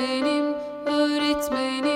benim öğretmenim.